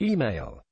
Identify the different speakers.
Speaker 1: Email.